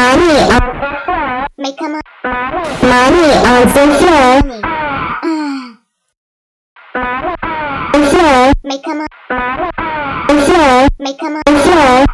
Money uh, on the floor. Make a mo- Money on the floor. The floor. Make a mo- The floor. Make a mo- The floor.